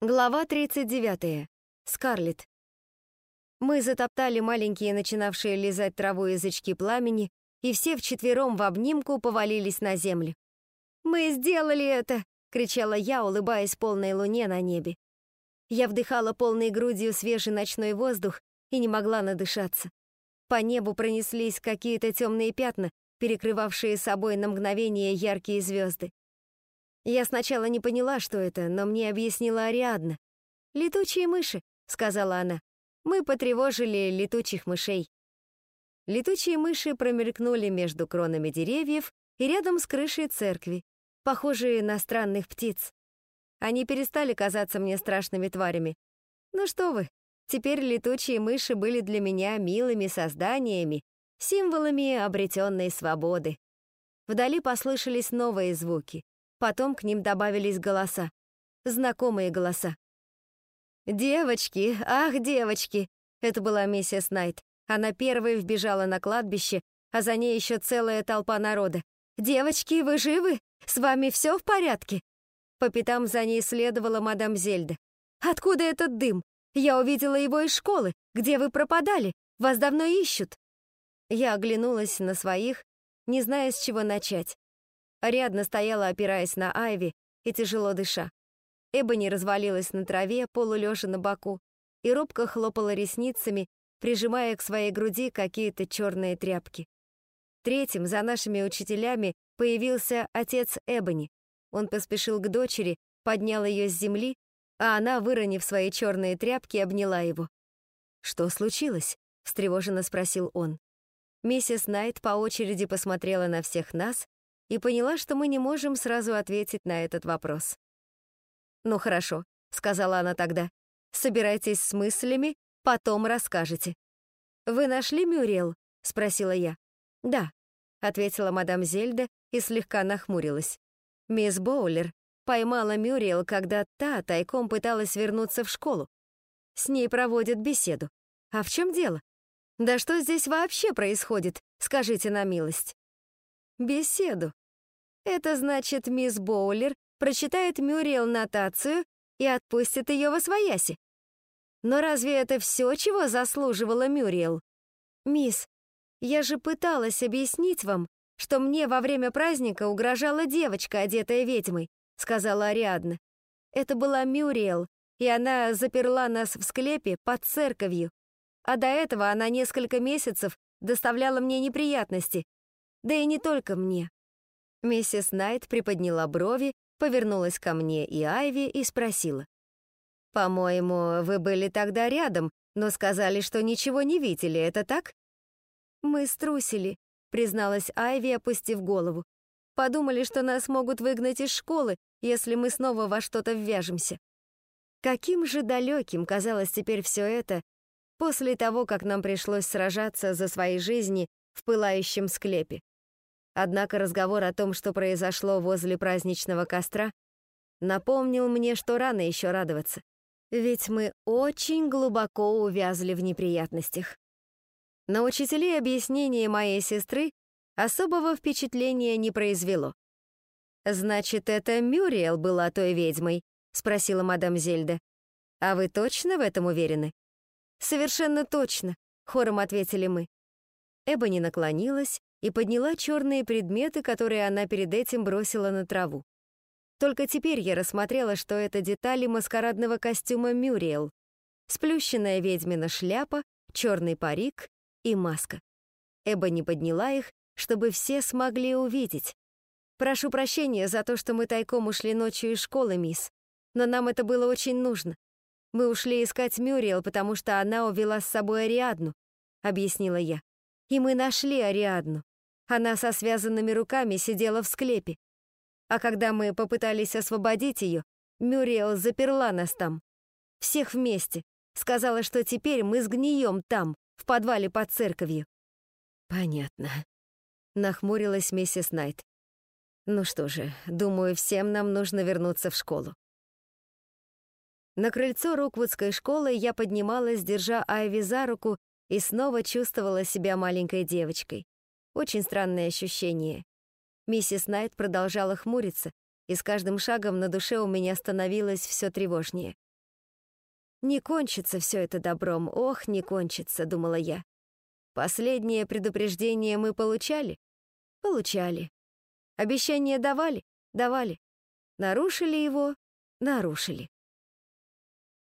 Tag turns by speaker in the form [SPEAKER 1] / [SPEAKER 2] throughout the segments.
[SPEAKER 1] Глава 39. Скарлетт. Мы затоптали маленькие начинавшие лизать траву язычки пламени, и все вчетвером в обнимку повалились на землю. «Мы сделали это!» — кричала я, улыбаясь полной луне на небе. Я вдыхала полной грудью свежий ночной воздух и не могла надышаться. По небу пронеслись какие-то темные пятна, перекрывавшие собой на мгновение яркие звезды. Я сначала не поняла, что это, но мне объяснила Ариадна. «Летучие мыши», — сказала она. «Мы потревожили летучих мышей». Летучие мыши промелькнули между кронами деревьев и рядом с крышей церкви, похожие на странных птиц. Они перестали казаться мне страшными тварями. Ну что вы, теперь летучие мыши были для меня милыми созданиями, символами обретенной свободы. Вдали послышались новые звуки. Потом к ним добавились голоса. Знакомые голоса. «Девочки! Ах, девочки!» Это была миссис Найт. Она первой вбежала на кладбище, а за ней еще целая толпа народа. «Девочки, вы живы? С вами все в порядке?» По пятам за ней следовала мадам Зельда. «Откуда этот дым? Я увидела его из школы. Где вы пропадали? Вас давно ищут». Я оглянулась на своих, не зная, с чего начать. Ариадна стояла, опираясь на Айви и тяжело дыша. Эбони развалилась на траве, полулежа на боку, и робко хлопала ресницами, прижимая к своей груди какие-то черные тряпки. Третьим за нашими учителями появился отец Эбони. Он поспешил к дочери, поднял ее с земли, а она, выронив свои черные тряпки, обняла его. «Что случилось?» — встревоженно спросил он. Миссис Найт по очереди посмотрела на всех нас, и поняла, что мы не можем сразу ответить на этот вопрос. «Ну хорошо», — сказала она тогда, — «собирайтесь с мыслями, потом расскажете». «Вы нашли Мюрриел?» — спросила я. «Да», — ответила мадам Зельда и слегка нахмурилась. «Мисс Боулер поймала Мюрриел, когда та тайком пыталась вернуться в школу. С ней проводят беседу. А в чем дело? Да что здесь вообще происходит, скажите на милость?» «Беседу», это значит, мисс Боулер прочитает Мюриел нотацию и отпустит ее во свояси. Но разве это все, чего заслуживала Мюриел? Мисс, я же пыталась объяснить вам, что мне во время праздника угрожала девочка, одетая ведьмой, сказала Ариадна. Это была Мюриел, и она заперла нас в склепе под церковью. А до этого она несколько месяцев доставляла мне неприятности. Да и не только мне. Миссис Найт приподняла брови, повернулась ко мне и Айви и спросила. «По-моему, вы были тогда рядом, но сказали, что ничего не видели, это так?» «Мы струсили», — призналась Айви, опустив голову. «Подумали, что нас могут выгнать из школы, если мы снова во что-то ввяжемся». Каким же далеким казалось теперь все это после того, как нам пришлось сражаться за свои жизни в пылающем склепе. Однако разговор о том, что произошло возле праздничного костра, напомнил мне, что рано еще радоваться. Ведь мы очень глубоко увязли в неприятностях. На учителей объяснение моей сестры особого впечатления не произвело. «Значит, это Мюриел была той ведьмой?» — спросила мадам Зельда. «А вы точно в этом уверены?» «Совершенно точно», — хором ответили мы. Эбони наклонилась и подняла черные предметы, которые она перед этим бросила на траву. Только теперь я рассмотрела, что это детали маскарадного костюма Мюриел. Сплющенная ведьмина шляпа, черный парик и маска. Эба не подняла их, чтобы все смогли увидеть. «Прошу прощения за то, что мы тайком ушли ночью из школы, мисс, но нам это было очень нужно. Мы ушли искать Мюриел, потому что она увела с собой Ариадну», — объяснила я. «И мы нашли Ариадну. Она со связанными руками сидела в склепе. А когда мы попытались освободить ее, Мюриэл заперла нас там. Всех вместе. Сказала, что теперь мы сгнием там, в подвале под церковью. Понятно. Нахмурилась миссис Найт. Ну что же, думаю, всем нам нужно вернуться в школу. На крыльцо Руквудской школы я поднималась, держа Айви за руку, и снова чувствовала себя маленькой девочкой. Очень странное ощущение. Миссис Найт продолжала хмуриться, и с каждым шагом на душе у меня становилось все тревожнее. Не кончится все это добром, ох, не кончится, думала я. Последнее предупреждение мы получали? Получали. Обещание давали? Давали. Нарушили его? Нарушили.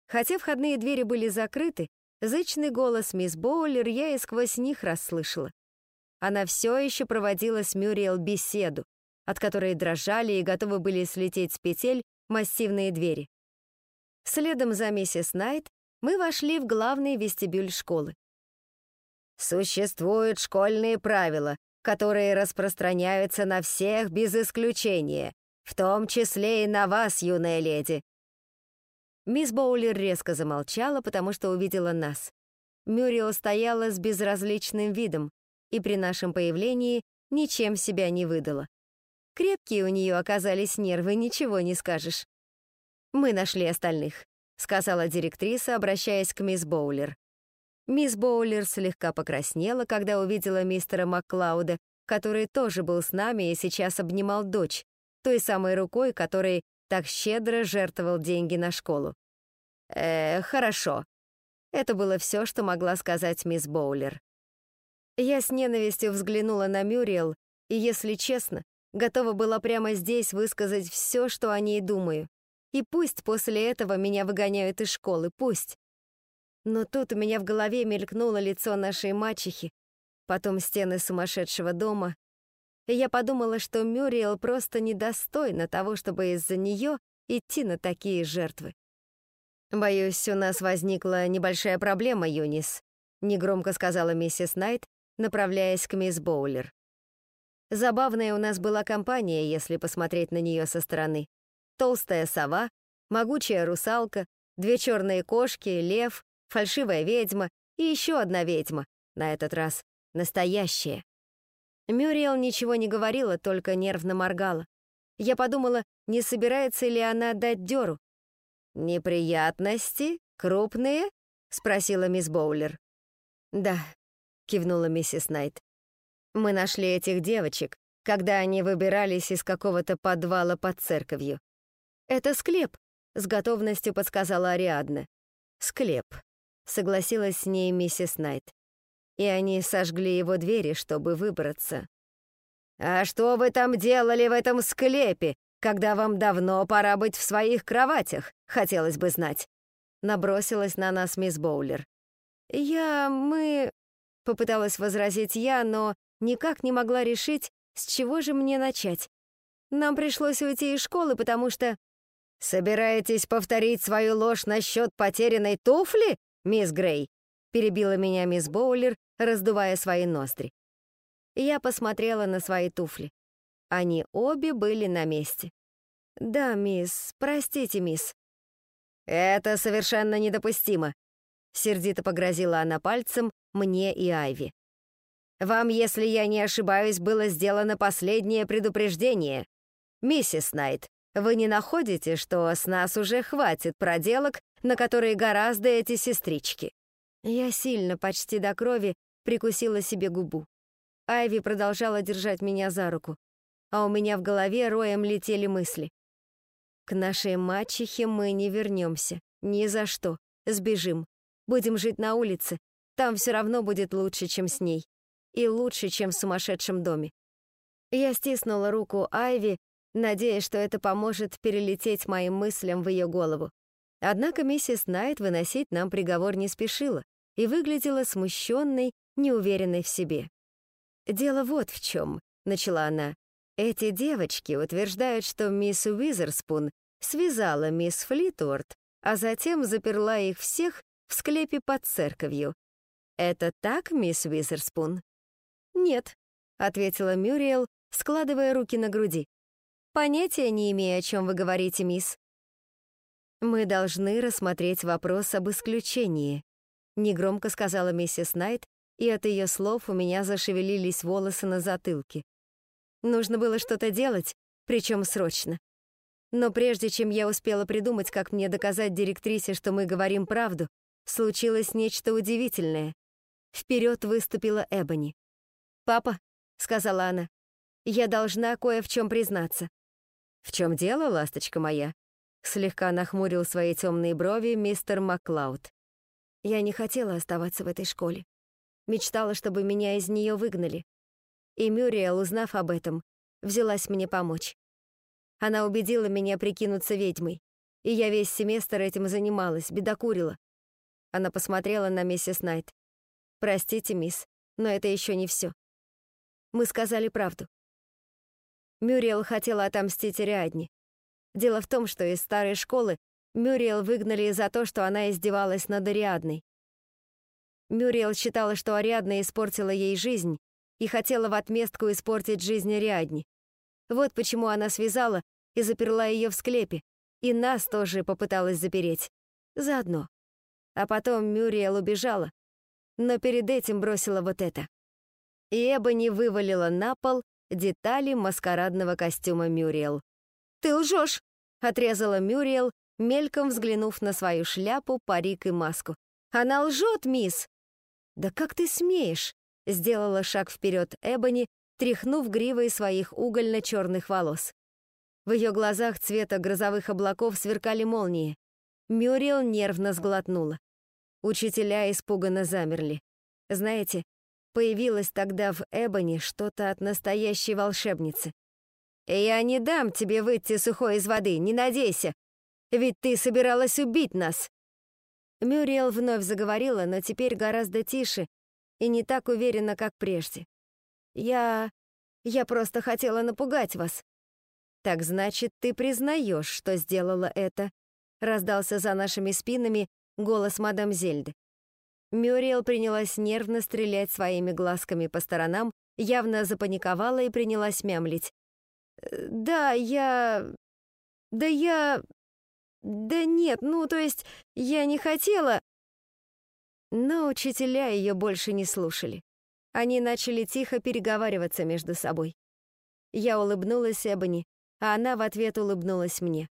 [SPEAKER 1] Хотя входные двери были закрыты, зычный голос мисс Боулер я и сквозь них расслышала. Она все еще проводила с Мюриел беседу, от которой дрожали и готовы были слететь с петель массивные двери. Следом за миссис Найт мы вошли в главный вестибюль школы. Существуют школьные правила, которые распространяются на всех без исключения, в том числе и на вас, юная леди. Мисс Боулер резко замолчала, потому что увидела нас. Мюрио стояла с безразличным видом и при нашем появлении ничем себя не выдала. Крепкие у нее оказались нервы, ничего не скажешь. «Мы нашли остальных», — сказала директриса, обращаясь к мисс Боулер. Мисс Боулер слегка покраснела, когда увидела мистера Макклауда, который тоже был с нами и сейчас обнимал дочь, той самой рукой, которой так щедро жертвовал деньги на школу. «Э, хорошо». Это было все, что могла сказать мисс Боулер. Я с ненавистью взглянула на Мюриел и, если честно, готова была прямо здесь высказать все, что о ней думаю. И пусть после этого меня выгоняют из школы, пусть. Но тут у меня в голове мелькнуло лицо нашей мачехи, потом стены сумасшедшего дома, и я подумала, что Мюриел просто недостойна того, чтобы из-за нее идти на такие жертвы. «Боюсь, у нас возникла небольшая проблема, Юнис», негромко сказала миссис Найт, направляясь к мисс Боулер. Забавная у нас была компания, если посмотреть на нее со стороны. Толстая сова, могучая русалка, две черные кошки, лев, фальшивая ведьма и еще одна ведьма, на этот раз настоящая. Мюриел ничего не говорила, только нервно моргала. Я подумала, не собирается ли она дать дёру. «Неприятности? Крупные?» — спросила мисс Боулер. «Да», — кивнула миссис Найт. «Мы нашли этих девочек, когда они выбирались из какого-то подвала под церковью. Это склеп», — с готовностью подсказала Ариадна. «Склеп», согласилась с ней миссис Найт. И они сожгли его двери, чтобы выбраться. «А что вы там делали в этом склепе, когда вам давно пора быть в своих кроватях, хотелось бы знать?» Набросилась на нас мисс Боулер. «Я... мы...» — попыталась возразить я, но никак не могла решить, с чего же мне начать. Нам пришлось уйти из школы, потому что... «Собираетесь повторить свою ложь насчет потерянной туфли?» «Мисс Грей», — перебила меня мисс Боулер, раздувая свои ноздри. Я посмотрела на свои туфли. Они обе были на месте. «Да, мисс, простите, мисс». «Это совершенно недопустимо», — сердито погрозила она пальцем мне и Айви. «Вам, если я не ошибаюсь, было сделано последнее предупреждение. Миссис Найт, вы не находите, что с нас уже хватит проделок, на которые гораздо эти сестрички? Я сильно, почти до крови, прикусила себе губу. Айви продолжала держать меня за руку, а у меня в голове роем летели мысли. К нашей мачехе мы не вернемся, ни за что, сбежим. Будем жить на улице, там все равно будет лучше, чем с ней. И лучше, чем в сумасшедшем доме. Я стиснула руку Айви, надеясь, что это поможет перелететь моим мыслям в ее голову. Однако миссис Найт выносить нам приговор не спешила и выглядела смущенной, неуверенной в себе. «Дело вот в чем», — начала она. «Эти девочки утверждают, что мисс Уизерспун связала мисс Флитворд, а затем заперла их всех в склепе под церковью. Это так, мисс Уизерспун?» «Нет», — ответила Мюриел, складывая руки на груди. «Понятия не имею, о чем вы говорите, мисс. «Мы должны рассмотреть вопрос об исключении», — негромко сказала миссис Найт, и от ее слов у меня зашевелились волосы на затылке. Нужно было что-то делать, причем срочно. Но прежде чем я успела придумать, как мне доказать директрисе, что мы говорим правду, случилось нечто удивительное. Вперед выступила Эбони. «Папа», — сказала она, — «я должна кое в чем признаться». «В чем дело, ласточка моя?» Слегка нахмурил свои темные брови мистер Маклауд. Я не хотела оставаться в этой школе. Мечтала, чтобы меня из нее выгнали. И Мюриэл, узнав об этом, взялась мне помочь. Она убедила меня прикинуться ведьмой, и я весь семестр этим занималась, бедокурила. Она посмотрела на миссис Найт. «Простите, мисс, но это еще не все. Мы сказали правду. Мюриэл хотела отомстить Риадне. Дело в том, что из старой школы Мюриэл выгнали за то, что она издевалась над Ариадной. Мюриэл считала, что Ариадна испортила ей жизнь и хотела в отместку испортить жизнь Ариадни. Вот почему она связала и заперла ее в склепе, и нас тоже попыталась запереть. Заодно. А потом Мюриэл убежала, но перед этим бросила вот это. И Эбони вывалила на пол детали маскарадного костюма Мюриэл. «Ты лжешь!» — отрезала Мюриэл, мельком взглянув на свою шляпу, парик и маску. «Она лжет, мисс!» «Да как ты смеешь?» — сделала шаг вперед Эбони, тряхнув гривой своих угольно-черных волос. В ее глазах цвета грозовых облаков сверкали молнии. Мюрриел нервно сглотнула. Учителя испуганно замерли. Знаете, появилось тогда в Эбони что-то от настоящей волшебницы. «Я не дам тебе выйти сухой из воды, не надейся! Ведь ты собиралась убить нас!» Мюриел вновь заговорила, но теперь гораздо тише и не так уверенно, как прежде. «Я... я просто хотела напугать вас». «Так значит, ты признаешь, что сделала это?» Раздался за нашими спинами голос мадам Зельды. Мюриел принялась нервно стрелять своими глазками по сторонам, явно запаниковала и принялась мямлить. «Да, я... Да я... Да нет, ну, то есть, я не хотела...» Но учителя ее больше не слушали. Они начали тихо переговариваться между собой. Я улыбнулась Эбони, а она в ответ улыбнулась мне.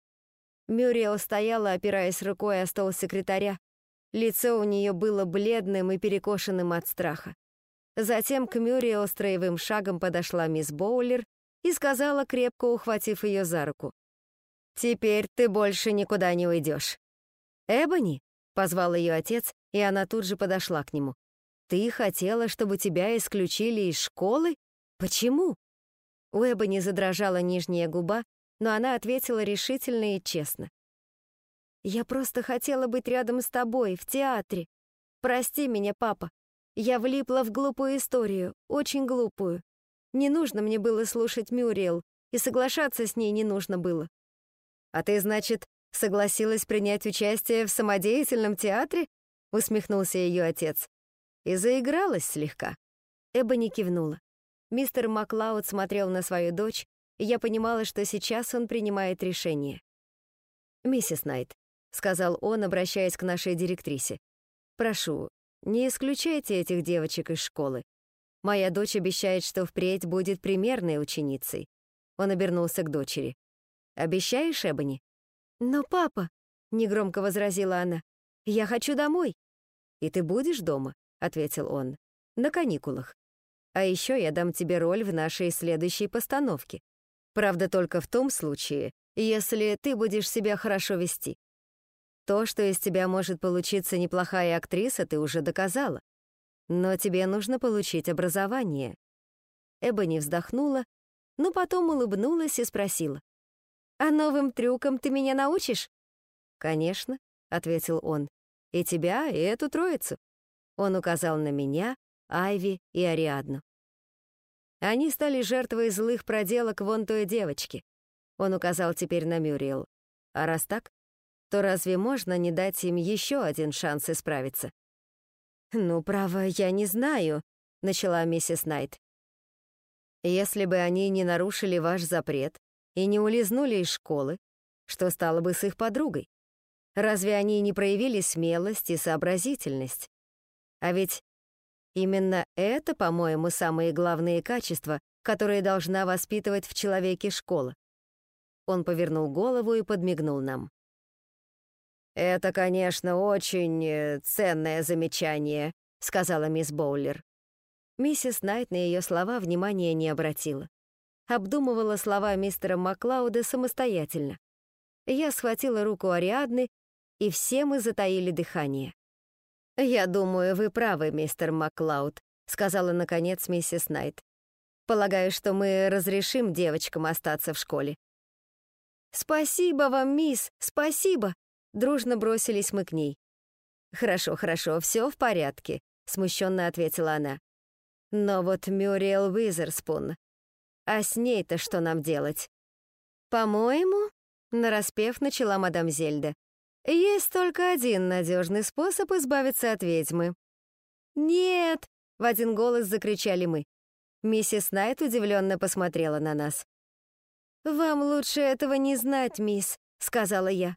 [SPEAKER 1] Мюриел стояла, опираясь рукой о стол секретаря. Лицо у нее было бледным и перекошенным от страха. Затем к Мюриел строевым шагом подошла мисс Боулер и сказала, крепко ухватив ее за руку. «Теперь ты больше никуда не уйдешь». «Эбони?» — позвал ее отец, и она тут же подошла к нему. «Ты хотела, чтобы тебя исключили из школы? Почему?» У Эбони задрожала нижняя губа, но она ответила решительно и честно. «Я просто хотела быть рядом с тобой, в театре. Прости меня, папа. Я влипла в глупую историю, очень глупую. Не нужно мне было слушать Мюриэл, и соглашаться с ней не нужно было. А ты, значит, согласилась принять участие в самодеятельном театре? Усмехнулся ее отец. И заигралась слегка. Эба не кивнула. Мистер Маклауд смотрел на свою дочь, я понимала, что сейчас он принимает решение. «Миссис Найт», — сказал он, обращаясь к нашей директрисе, «прошу, не исключайте этих девочек из школы. Моя дочь обещает, что впредь будет примерной ученицей. Он обернулся к дочери. Обещаешь, Эбони? Но папа, негромко возразила она. Я хочу домой. И ты будешь дома, ответил он. На каникулах. А еще я дам тебе роль в нашей следующей постановке. Правда, только в том случае, если ты будешь себя хорошо вести. То, что из тебя может получиться неплохая актриса, ты уже доказала. Но тебе нужно получить образование». Эбони вздохнула, но потом улыбнулась и спросила. «А новым трюкам ты меня научишь?» «Конечно», — ответил он. «И тебя, и эту троицу». Он указал на меня, Айви и Ариадну. Они стали жертвой злых проделок вон той девочки. Он указал теперь на Мюриэл. А раз так, то разве можно не дать им еще один шанс исправиться? «Ну, право, я не знаю», — начала миссис Найт. «Если бы они не нарушили ваш запрет и не улизнули из школы, что стало бы с их подругой? Разве они не проявили смелость и сообразительность? А ведь именно это, по-моему, самые главные качества, которые должна воспитывать в человеке школа». Он повернул голову и подмигнул нам. «Это, конечно, очень э, ценное замечание», — сказала мисс Боулер. Миссис Найт на ее слова внимания не обратила. Обдумывала слова мистера Маклауда самостоятельно. Я схватила руку Ариадны, и все мы затаили дыхание. «Я думаю, вы правы, мистер Маклауд», — сказала, наконец, миссис Найт. «Полагаю, что мы разрешим девочкам остаться в школе». «Спасибо вам, мисс, спасибо!» Дружно бросились мы к ней. «Хорошо, хорошо, все в порядке», — смущенно ответила она. «Но вот Мюриэл Уизерспун, а с ней-то что нам делать?» «По-моему, нараспев начала мадам Зельда. «Есть только один надежный способ избавиться от ведьмы». «Нет!» — в один голос закричали мы. Миссис Найт удивленно посмотрела на нас. «Вам лучше этого не знать, мисс», — сказала я.